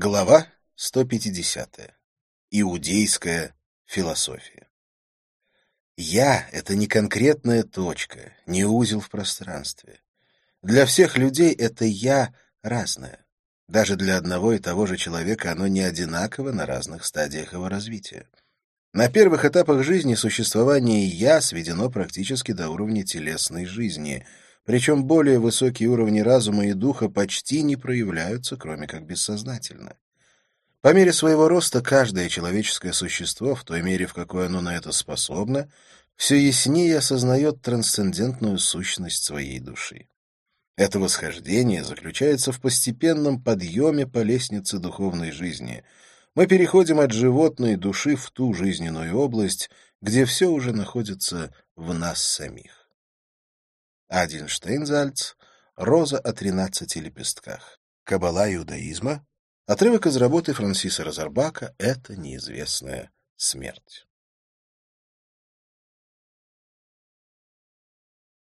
Глава 150. Иудейская философия. «Я» — это не конкретная точка, не узел в пространстве. Для всех людей это «я» разное. Даже для одного и того же человека оно не одинаково на разных стадиях его развития. На первых этапах жизни существование «я» сведено практически до уровня телесной жизни, причем более высокие уровни разума и духа почти не проявляются, кроме как бессознательно. По мере своего роста каждое человеческое существо, в той мере, в какой оно на это способно, все яснее осознает трансцендентную сущность своей души. Это восхождение заключается в постепенном подъеме по лестнице духовной жизни. Мы переходим от животной души в ту жизненную область, где все уже находится в нас самих. Адин Штейнзальц «Роза о тринадцати лепестках». Каббала иудаизма Отрывок из работы Франсиса Розарбака «Это неизвестная смерть».